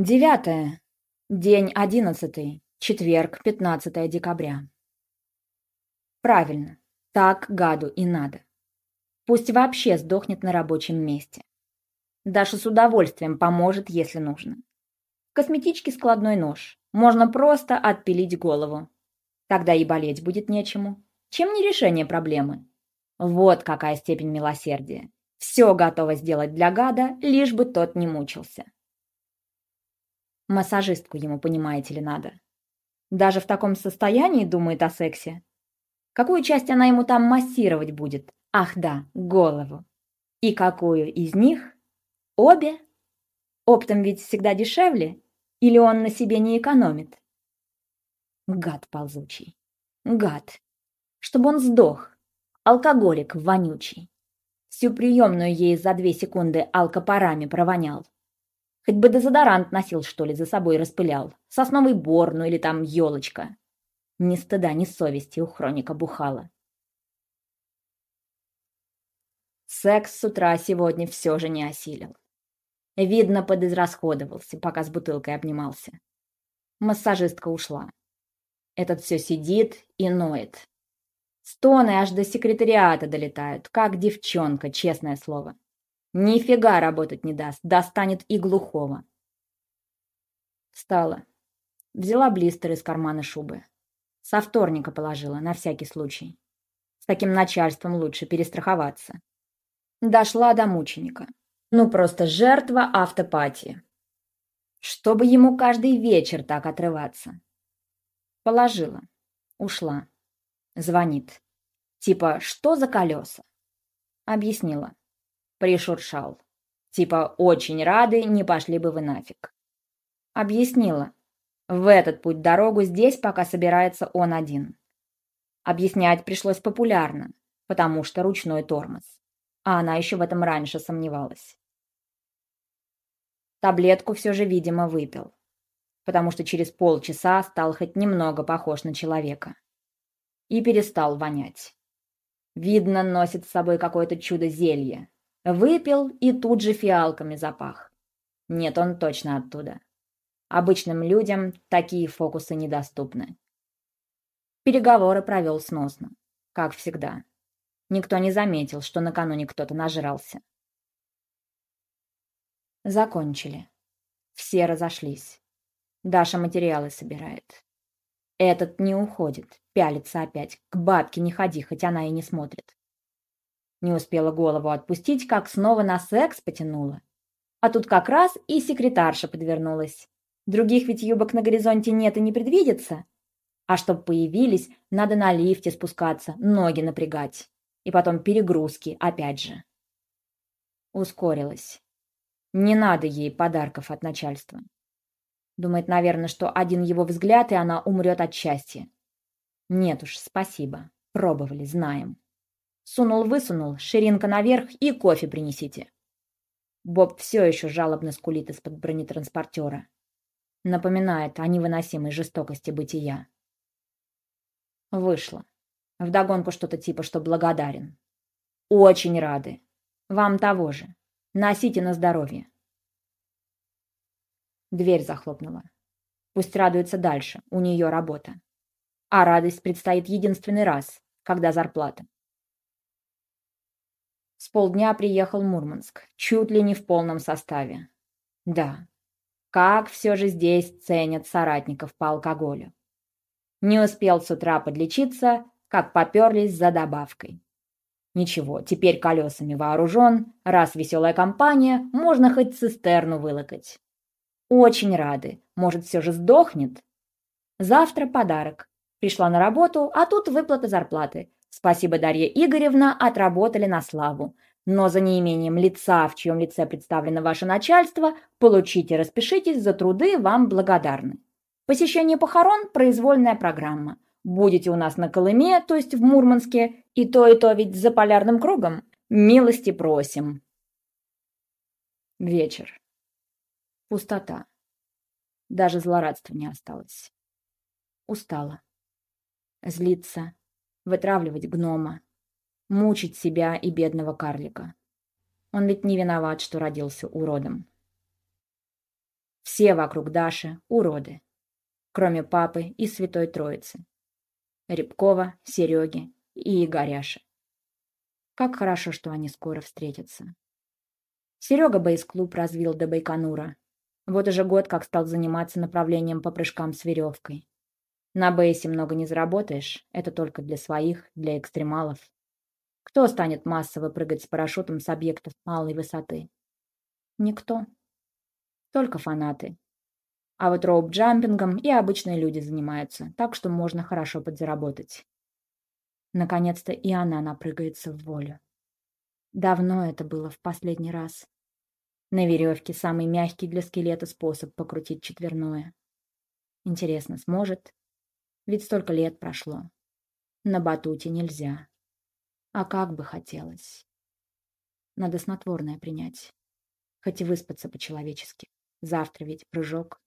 Девятое. День одиннадцатый. Четверг, 15 декабря. Правильно. Так гаду и надо. Пусть вообще сдохнет на рабочем месте. Даша с удовольствием поможет, если нужно. В косметичке складной нож. Можно просто отпилить голову. Тогда и болеть будет нечему. Чем не решение проблемы? Вот какая степень милосердия. Все готово сделать для гада, лишь бы тот не мучился. Массажистку ему, понимаете ли, надо. Даже в таком состоянии думает о сексе. Какую часть она ему там массировать будет? Ах да, голову. И какую из них? Обе? Оптом ведь всегда дешевле? Или он на себе не экономит? Гад ползучий. Гад. Чтобы он сдох. Алкоголик вонючий. Всю приемную ей за две секунды алкопарами провонял. Хоть бы дезодорант носил, что ли, за собой распылял. Сосновый бор, ну или там елочка. Ни стыда, ни совести у хроника бухала. Секс с утра сегодня все же не осилил. Видно, подизрасходовался, пока с бутылкой обнимался. Массажистка ушла. Этот все сидит и ноет. Стоны аж до секретариата долетают, как девчонка, честное слово. Нифига работать не даст, достанет и глухого. Встала. Взяла блистер из кармана шубы. Со вторника положила, на всякий случай. С таким начальством лучше перестраховаться. Дошла до мученика. Ну, просто жертва автопатии. Чтобы ему каждый вечер так отрываться. Положила. Ушла. Звонит. Типа, что за колеса? Объяснила. Пришуршал. Типа, очень рады, не пошли бы вы нафиг. Объяснила. В этот путь дорогу здесь пока собирается он один. Объяснять пришлось популярно, потому что ручной тормоз. А она еще в этом раньше сомневалась. Таблетку все же, видимо, выпил. Потому что через полчаса стал хоть немного похож на человека. И перестал вонять. Видно, носит с собой какое-то чудо-зелье, Выпил и тут же фиалками запах. Нет, он точно оттуда. Обычным людям такие фокусы недоступны. Переговоры провел сносно, как всегда. Никто не заметил, что накануне кто-то нажрался. Закончили. Все разошлись. Даша материалы собирает. Этот не уходит, пялится опять. К бабке не ходи, хоть она и не смотрит. Не успела голову отпустить, как снова на секс потянула. А тут как раз и секретарша подвернулась. Других ведь юбок на горизонте нет и не предвидится. А чтоб появились, надо на лифте спускаться, ноги напрягать. И потом перегрузки, опять же. Ускорилась. Не надо ей подарков от начальства. Думает, наверное, что один его взгляд, и она умрет от счастья. Нет уж, спасибо. Пробовали, знаем. Сунул-высунул, ширинка наверх и кофе принесите. Боб все еще жалобно скулит из-под бронетранспортера. Напоминает о невыносимой жестокости бытия. Вышло. Вдогонку что-то типа, что благодарен. Очень рады. Вам того же. Носите на здоровье. Дверь захлопнула. Пусть радуется дальше, у нее работа. А радость предстоит единственный раз, когда зарплата. С полдня приехал Мурманск, чуть ли не в полном составе. Да, как все же здесь ценят соратников по алкоголю. Не успел с утра подлечиться, как поперлись за добавкой. Ничего, теперь колесами вооружен, раз веселая компания, можно хоть цистерну вылокать. Очень рады, может, все же сдохнет. Завтра подарок. Пришла на работу, а тут выплата зарплаты. Спасибо, Дарья Игоревна, отработали на славу. Но за неимением лица, в чьем лице представлено ваше начальство, получите, распишитесь, за труды вам благодарны. Посещение похорон – произвольная программа. Будете у нас на Колыме, то есть в Мурманске, и то, и то ведь за полярным кругом. Милости просим. Вечер. Пустота. Даже злорадства не осталось. Устала. Злиться вытравливать гнома, мучить себя и бедного карлика. Он ведь не виноват, что родился уродом. Все вокруг Даши – уроды. Кроме папы и Святой Троицы. Рябкова, Сереги и Игоряши. Как хорошо, что они скоро встретятся. Серега бейс-клуб развил до Байконура. Вот уже год как стал заниматься направлением по прыжкам с веревкой. На бейсе много не заработаешь, это только для своих, для экстремалов. Кто станет массово прыгать с парашютом с объектов малой высоты? Никто. Только фанаты. А вот роуп-джампингом и обычные люди занимаются, так что можно хорошо подзаработать. Наконец-то и она напрыгается в волю. Давно это было в последний раз. На веревке самый мягкий для скелета способ покрутить четверное. Интересно, сможет? Ведь столько лет прошло. На батуте нельзя. А как бы хотелось. Надо снотворное принять. Хоть и выспаться по-человечески. Завтра ведь прыжок.